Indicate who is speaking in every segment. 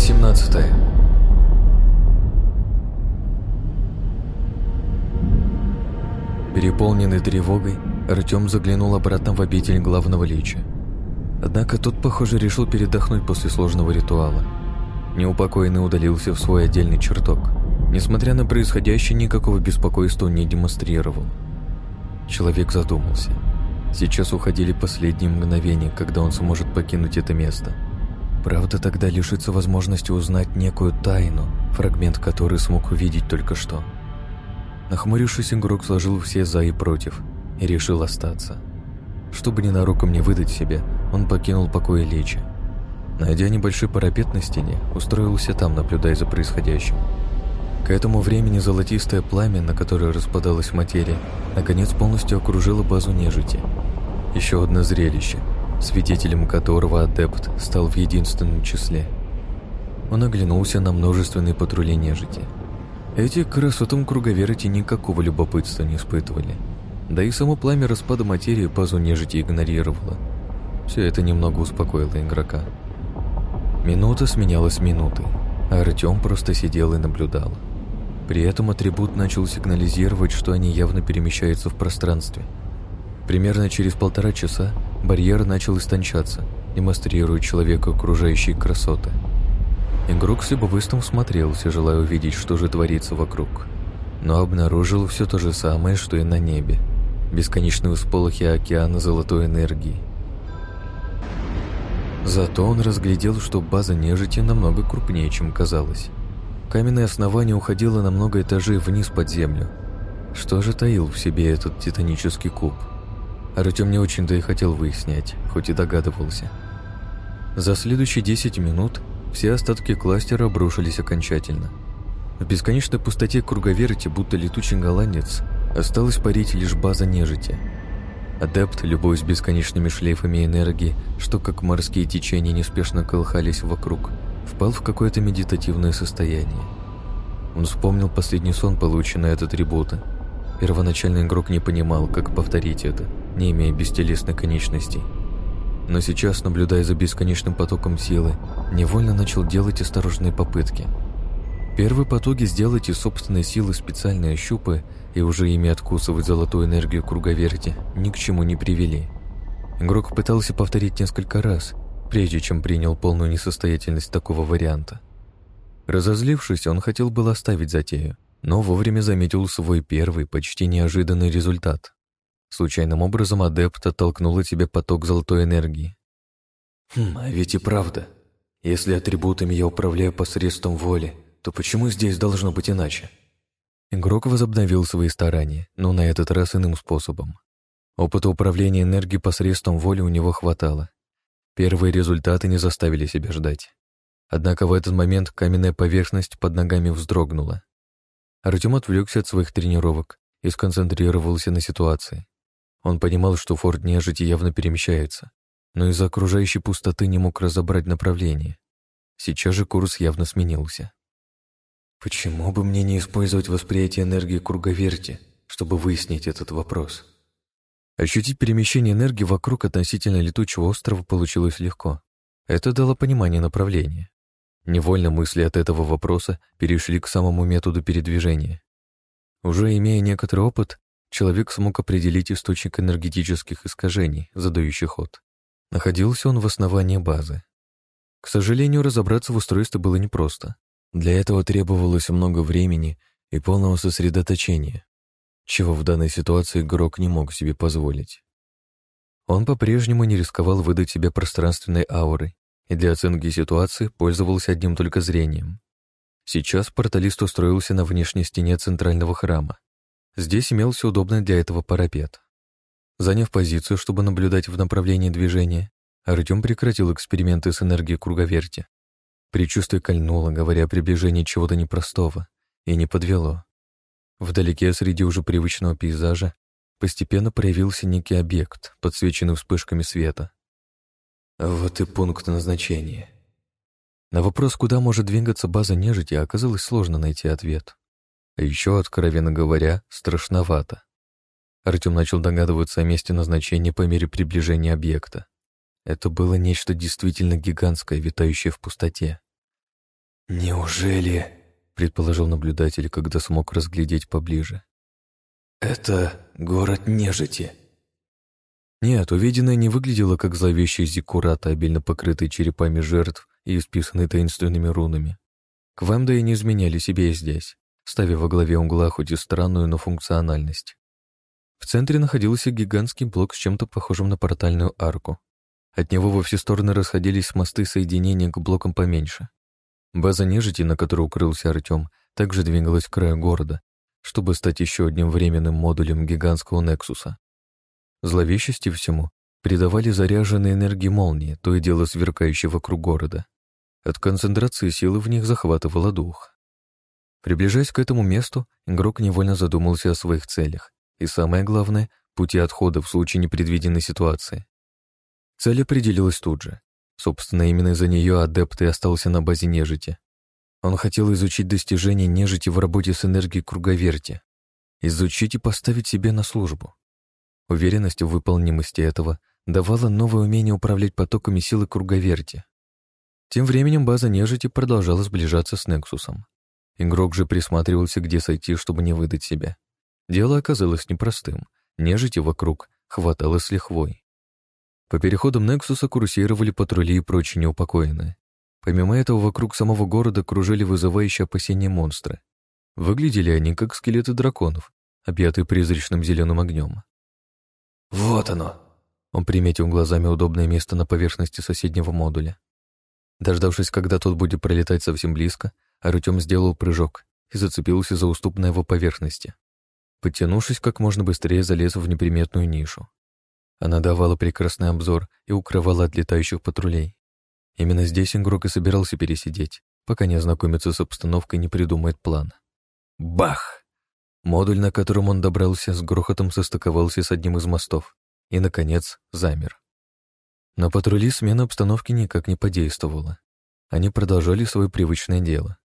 Speaker 1: 18 Переполненный тревогой, Артем заглянул обратно в обитель главного лича. Однако тот, похоже, решил передохнуть после сложного ритуала. Неупокоенный удалился в свой отдельный чертог. Несмотря на происходящее, никакого беспокойства не демонстрировал. Человек задумался. Сейчас уходили последние мгновения, когда он сможет покинуть это место. Правда, тогда лишится возможности узнать некую тайну, фрагмент которой смог увидеть только что. Нахмурившись, игрок сложил все «за» и «против» и решил остаться. Чтобы ненароком не выдать себя, он покинул покой Лечи. Найдя небольшой парапет на стене, устроился там, наблюдая за происходящим. К этому времени золотистое пламя, на которое распадалась материя, наконец полностью окружило базу нежити. Еще одно зрелище, свидетелем которого адепт стал в единственном числе. Он оглянулся на множественные патрули нежити – эти красотам круговерти никакого любопытства не испытывали. Да и само пламя распада материи базу нежити игнорировало. Все это немного успокоило игрока. Минута сменялась минутой, а Артем просто сидел и наблюдал. При этом атрибут начал сигнализировать, что они явно перемещаются в пространстве. Примерно через полтора часа барьер начал истончаться, демонстрируя человеку окружающие красоты – Игрок с любопытством смотрелся, желая увидеть, что же творится вокруг. Но обнаружил все то же самое, что и на небе. Бесконечные всполохи океана золотой энергии. Зато он разглядел, что база нежити намного крупнее, чем казалось. Каменное основание уходило на много этажей вниз под землю. Что же таил в себе этот титанический куб? Артем не очень-то и хотел выяснять, хоть и догадывался. За следующие 10 минут все остатки кластера обрушились окончательно. В бесконечной пустоте круговерти, будто летучий голландец, осталась парить лишь база нежити. Адепт, любуясь бесконечными шлейфами энергии, что как морские течения неспешно колыхались вокруг, впал в какое-то медитативное состояние. Он вспомнил последний сон, полученный от атрибута. Первоначальный игрок не понимал, как повторить это, не имея бестелесной конечностей но сейчас, наблюдая за бесконечным потоком силы, невольно начал делать осторожные попытки. Первые потоки сделать из собственной силы специальные щупы и уже ими откусывать золотую энергию круговерти ни к чему не привели. Игрок пытался повторить несколько раз, прежде чем принял полную несостоятельность такого варианта. Разозлившись, он хотел было оставить затею, но вовремя заметил свой первый, почти неожиданный результат. Случайным образом адепт оттолкнул от тебя поток золотой энергии. Хм, а ведь и правда. Если атрибутами я управляю посредством воли, то почему здесь должно быть иначе? Игрок возобновил свои старания, но на этот раз иным способом. Опыта управления энергией посредством воли у него хватало. Первые результаты не заставили себя ждать. Однако в этот момент каменная поверхность под ногами вздрогнула. Артем отвлекся от своих тренировок и сконцентрировался на ситуации. Он понимал, что форт нежити явно перемещается, но из-за окружающей пустоты не мог разобрать направление. Сейчас же курс явно сменился. Почему бы мне не использовать восприятие энергии круговерти, чтобы выяснить этот вопрос? Ощутить перемещение энергии вокруг относительно летучего острова получилось легко. Это дало понимание направления. Невольно мысли от этого вопроса перешли к самому методу передвижения. Уже имея некоторый опыт, человек смог определить источник энергетических искажений, задающих ход. Находился он в основании базы. К сожалению, разобраться в устройстве было непросто. Для этого требовалось много времени и полного сосредоточения, чего в данной ситуации игрок не мог себе позволить. Он по-прежнему не рисковал выдать себя пространственной аурой и для оценки ситуации пользовался одним только зрением. Сейчас порталист устроился на внешней стене центрального храма, Здесь имелся удобный для этого парапет. Заняв позицию, чтобы наблюдать в направлении движения, Артем прекратил эксперименты с энергией круговерти. Предчувствие кольнуло, говоря о приближении чего-то непростого, и не подвело. Вдалеке, среди уже привычного пейзажа, постепенно проявился некий объект, подсвеченный вспышками света. Вот и пункт назначения. На вопрос, куда может двигаться база нежити, оказалось сложно найти ответ. А еще, откровенно говоря, страшновато. Артем начал догадываться о месте назначения по мере приближения объекта. Это было нечто действительно гигантское, витающее в пустоте.
Speaker 2: «Неужели?» — предположил наблюдатель, когда смог разглядеть поближе. «Это город нежити».
Speaker 1: Нет, увиденное не выглядело как зловещий зиккурат, обильно покрытый черепами жертв и исписанный таинственными рунами. Квемда не изменяли себе и здесь, ставя во главе угла хоть и странную, но функциональность. В центре находился гигантский блок с чем-то похожим на портальную арку. От него во все стороны расходились мосты соединения к блокам поменьше. База нежити, на которой укрылся Артем, также двигалась к краю города, чтобы стать еще одним временным модулем гигантского Нексуса. Зловещести всему придавали заряженные энергии молнии, то и дело сверкающие вокруг города. От концентрации силы в них захватывало дух. Приближаясь к этому месту, игрок невольно задумался о своих целях и, самое главное, пути отхода в случае непредвиденной ситуации. Цель определилась тут же. Собственно, именно из-за нее адепт и остался на базе нежити. Он хотел изучить достижения нежити в работе с энергией круговерти. Изучить и поставить себе на службу. Уверенность в выполнимости этого давала новое умение управлять потоками силы круговерти. Тем временем база нежити продолжала сближаться с Нексусом. Игрок же присматривался, где сойти, чтобы не выдать себя. Дело оказалось непростым. Нежити вокруг хватало с лихвой. По переходам Нексуса курсировали патрули и прочие неупокоенные. Помимо этого, вокруг самого города кружили вызывающие опасения монстры. Выглядели они как скелеты драконов, объятые призрачным зеленым огнем.
Speaker 2: «Вот оно!»
Speaker 1: Он приметил глазами удобное место на поверхности соседнего модуля. Дождавшись, когда тот будет пролетать совсем близко, Артем сделал прыжок и зацепился за уступ на его поверхности. Подтянувшись, как можно быстрее залез в неприметную нишу. Она давала прекрасный обзор и укрывала от летающих патрулей. Именно здесь игрок и собирался пересидеть, пока не ознакомится с обстановкой и не придумает план. Бах! Модуль, на котором он добрался, с грохотом состыковался с одним из мостов и, наконец, замер. На патрули смена обстановки никак не подействовала. Они продолжали свое привычное дело.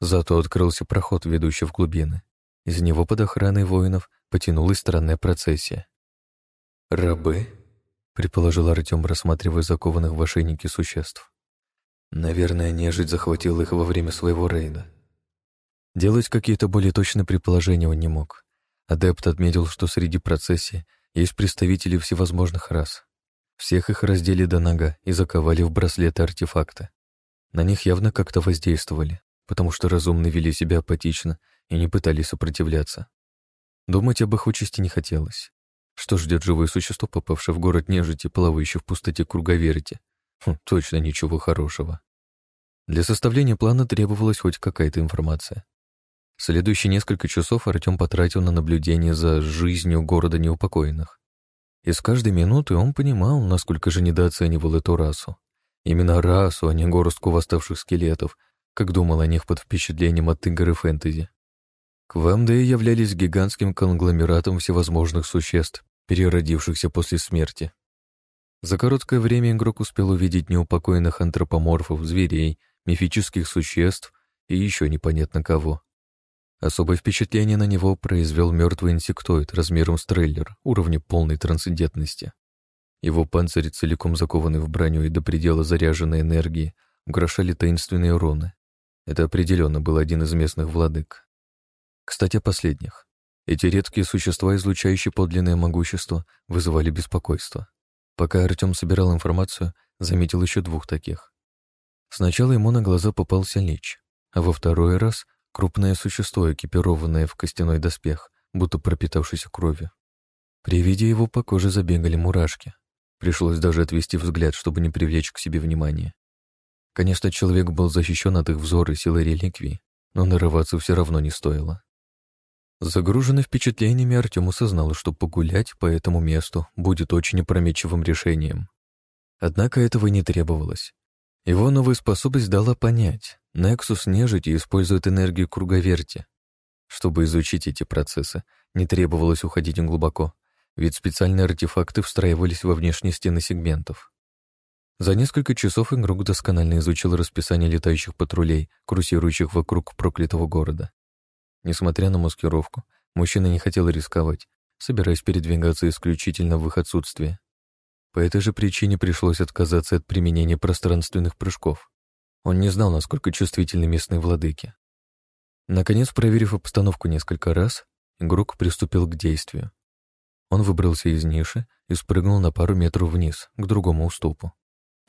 Speaker 1: Зато открылся проход, ведущий в глубины. Из него под охраной воинов потянулась странная процессия.
Speaker 2: «Рабы?» — предположил Артем, рассматривая закованных в ошейники существ. «Наверное, нежить захватила их во время своего рейда».
Speaker 1: Делать какие-то более точные предположения он не мог. Адепт отметил, что среди процессии есть представители всевозможных рас. Всех их раздели до нога и заковали в браслеты артефакта. На них явно как-то воздействовали, потому что разумные вели себя апатично и не пытались сопротивляться. Думать об их участи не хотелось. Что ждет живое существо, попавшее в город нежити, плавающее в пустоте круговерти? Хм, точно ничего хорошего. Для составления плана требовалась хоть какая-то информация. Следующие несколько часов Артем потратил на наблюдение за жизнью города неупокоенных. И с каждой минуты он понимал, насколько же недооценивал эту расу. Именно расу, а не горстку восставших скелетов, как думал о них под впечатлением от игр и фэнтези. Квамдеи являлись гигантским конгломератом всевозможных существ, переродившихся после смерти. За короткое время игрок успел увидеть неупокоенных антропоморфов, зверей, мифических существ и еще непонятно кого. Особое впечатление на него произвел мертвый инсектоид размером с трейлер, уровня полной трансцендентности. Его панцирь, целиком закованный в броню и до предела заряженной энергии, украшали таинственные руны. Это определенно был один из местных владык. Кстати, о последних. Эти редкие существа, излучающие подлинное могущество, вызывали беспокойство. Пока Артем собирал информацию, заметил еще двух таких. Сначала ему на глаза попался лич, а во второй раз — крупное существо, экипированное в костяной доспех, будто пропитавшееся кровью. При виде его по коже забегали мурашки. Пришлось даже отвести взгляд, чтобы не привлечь к себе внимания. Конечно, человек был защищен от их взора силой реликвии, но нарываться все равно не стоило. Загруженный впечатлениями, Артем осознал, что погулять по этому месту будет очень опрометчивым решением. Однако этого не требовалось. Его новая способность дала понять, Нексус нежити использует энергию круговерти. Чтобы изучить эти процессы, не требовалось уходить глубоко, ведь специальные артефакты встраивались во внешние стены сегментов. За несколько часов игрок досконально изучил расписание летающих патрулей, курсирующих вокруг проклятого города. Несмотря на маскировку, мужчина не хотел рисковать, собираясь передвигаться исключительно в их отсутствие. По этой же причине пришлось отказаться от применения пространственных прыжков. Он не знал, насколько чувствительны местные владыки. Наконец, проверив обстановку несколько раз, игрок приступил к действию. Он выбрался из ниши и спрыгнул на пару метров вниз, к другому уступу.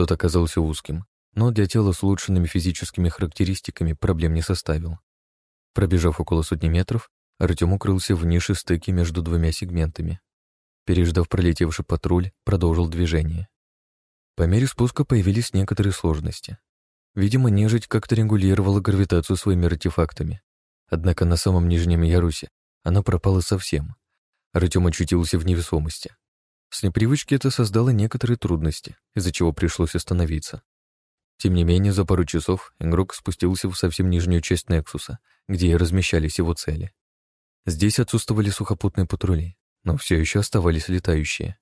Speaker 1: Тот оказался узким, но для тела с улучшенными физическими характеристиками проблем не составил. Пробежав около сотни метров, Артем укрылся в нише стыки между двумя сегментами. Переждав пролетевший патруль, продолжил движение. По мере спуска появились некоторые сложности. Видимо, нежить как-то регулировала гравитацию своими артефактами. Однако на самом нижнем ярусе она пропала совсем. Артем очутился в невесомости. С непривычки это создало некоторые трудности, из-за чего пришлось остановиться. Тем не менее, за пару часов игрок спустился в совсем нижнюю часть Нексуса, где и размещались его цели. Здесь отсутствовали сухопутные патрули, но все еще оставались летающие.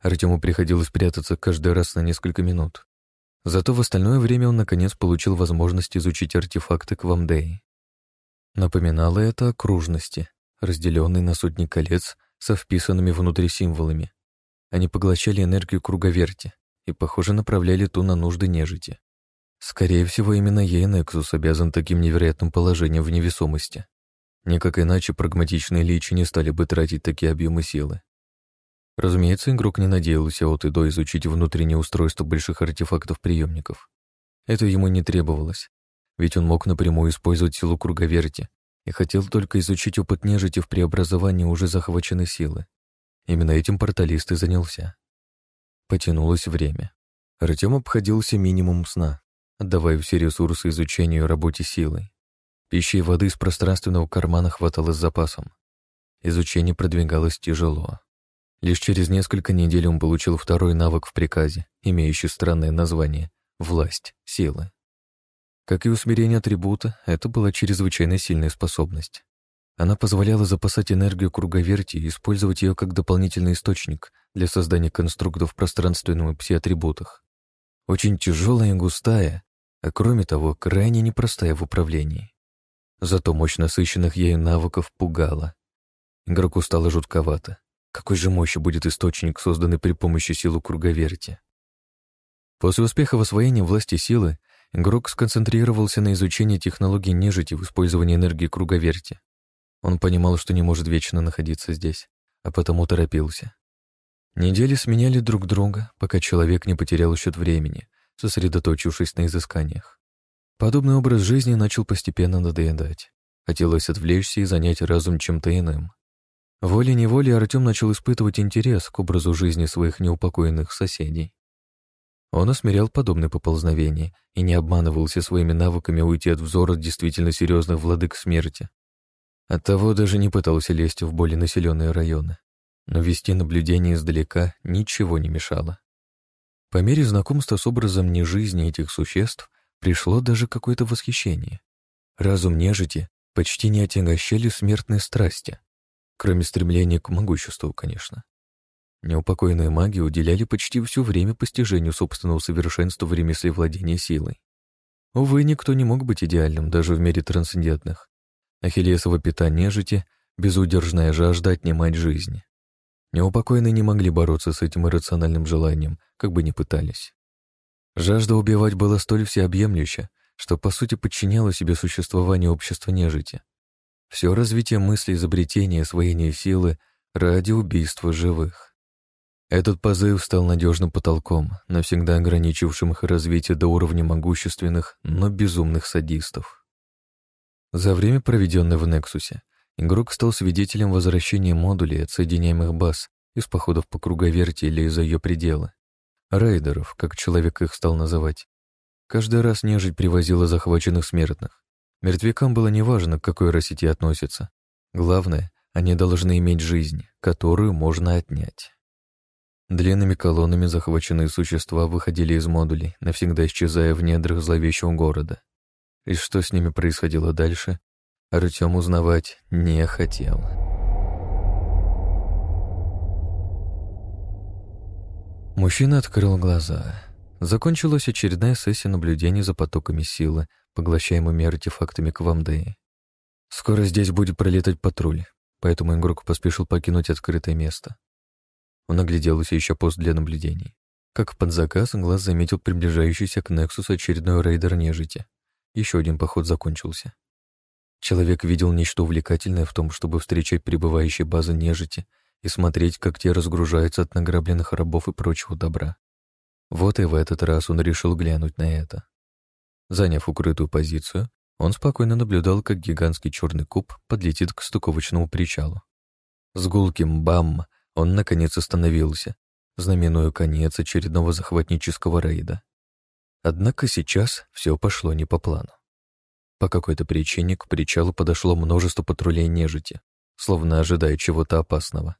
Speaker 1: Артему приходилось прятаться каждый раз на несколько минут. Зато в остальное время он наконец получил возможность изучить артефакты Квамдеи. Напоминало это окружности, разделенные на сотни колец со вписанными внутри символами. Они поглощали энергию круговерти и, похоже, направляли ту на нужды нежити. Скорее всего, именно ей Нексус обязан таким невероятным положением в невесомости. Никак иначе прагматичные личи не стали бы тратить такие объемы силы. Разумеется, игрок не надеялся от и до изучить внутреннее устройство больших артефактов-приемников. Это ему не требовалось, ведь он мог напрямую использовать силу круговерти и хотел только изучить опыт нежити в преобразовании уже захваченной силы. Именно этим порталист и занялся. Потянулось время. Артем обходился минимум сна, отдавая все ресурсы изучению и работе силой. Пищи и воды из пространственного кармана хватало с запасом. Изучение продвигалось тяжело. Лишь через несколько недель он получил второй навык в приказе, имеющий странное название — «власть, сила». Как и усмирение атрибута, это была чрезвычайно сильная способность. Она позволяла запасать энергию круговерти и использовать ее как дополнительный источник для создания конструктов в пространственном и пси-атрибутах. Очень тяжелая и густая, а кроме того, крайне непростая в управлении. Зато мощь насыщенных ею навыков пугала. Игроку стало жутковато. Какой же мощи будет источник, созданный при помощи силы круговерти? После успеха в освоении власти силы, игрок сконцентрировался на изучении технологий нежити в использовании энергии круговерти. Он понимал, что не может вечно находиться здесь, а потому торопился. Недели сменяли друг друга, пока человек не потерял счет времени, сосредоточившись на изысканиях. Подобный образ жизни начал постепенно надоедать. Хотелось отвлечься и занять разум чем-то иным. Волей-неволей Артем начал испытывать интерес к образу жизни своих неупокоенных соседей. Он осмирял подобные поползновения и не обманывался своими навыками уйти от взора действительно серьезных владык смерти. Оттого даже не пытался лезть в более населенные районы. Но вести наблюдение издалека ничего не мешало. По мере знакомства с образом нежизни этих существ пришло даже какое-то восхищение. Разум нежити почти не отягощали смертные страсти, кроме стремления к могуществу, конечно. Неупокоенные маги уделяли почти все время постижению собственного совершенства в ремесле владения силой. Увы, никто не мог быть идеальным даже в мире трансцендентных. Ахиллесова пята нежити — безудержная жажда отнимать жизнь. Неупокоенные не могли бороться с этим иррациональным желанием, как бы ни пытались. Жажда убивать была столь всеобъемлюща, что по сути подчиняла себе существование общества нежити. Все развитие мысли, изобретения, освоения силы ради убийства живых. Этот позыв стал надежным потолком, навсегда ограничившим их развитие до уровня могущественных, но безумных садистов. За время, проведенное в Нексусе, игрок стал свидетелем возвращения модулей отсоединяемых баз из походов по круговерти или из-за ее пределы. Рейдеров, как человек их стал называть. Каждый раз нежить привозила захваченных смертных. Мертвякам было неважно, к какой расе те относятся. Главное, они должны иметь жизнь, которую можно отнять. Длинными колоннами захваченные существа выходили из модулей, навсегда исчезая в недрах зловещего города. И что с ними происходило дальше, Артем узнавать не хотел. Мужчина открыл глаза. Закончилась очередная сессия наблюдения за потоками силы, поглощаемыми артефактами Квамдеи. Скоро здесь будет пролетать патруль, поэтому игрок поспешил покинуть открытое место. Он огляделся еще пост для наблюдений. как под заказ глаз заметил приближающийся к Нексусу очередной рейдер нежити. Еще один поход закончился. Человек видел нечто увлекательное в том, чтобы встречать прибывающие базы нежити и смотреть, как те разгружаются от награбленных рабов и прочего добра. Вот и в этот раз он решил глянуть на это. Заняв укрытую позицию, он спокойно наблюдал, как гигантский черный куб подлетит к стыковочному причалу. С гулким «бам» он наконец остановился, знаменуя конец очередного захватнического рейда. Однако сейчас все пошло не по плану. По какой-то причине к причалу подошло множество патрулей нежити, словно ожидая чего-то опасного.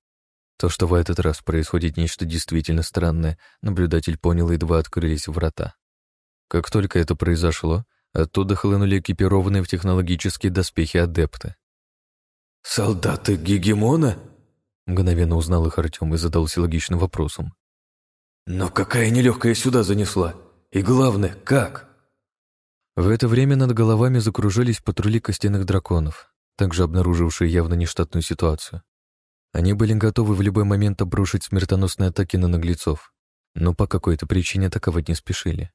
Speaker 1: То, что в этот раз происходит нечто действительно странное, наблюдатель понял, едва открылись врата. Как только это произошло, оттуда хлынули экипированные в технологические доспехи адепты.
Speaker 2: «Солдаты Гегемона?»
Speaker 1: Мгновенно узнал их Артем и задался логичным вопросом.
Speaker 2: «Но какая нелегкая сюда занесла? И главное, как?»
Speaker 1: В это время над головами закружились патрули костяных драконов, также обнаружившие явно нештатную ситуацию. Они были готовы в любой момент обрушить смертоносные атаки на наглецов, но по какой-то причине атаковать не спешили.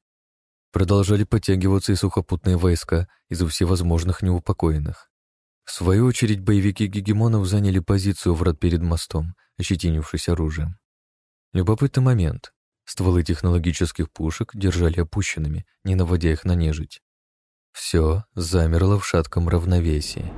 Speaker 1: Продолжали подтягиваться и сухопутные войска из всевозможных неупокоенных. В свою очередь боевики гегемонов заняли позицию врат перед мостом, ощетинившись оружием. Любопытный момент. Стволы технологических пушек держали опущенными, не наводя их на нежить. Все замерло в шатком равновесии.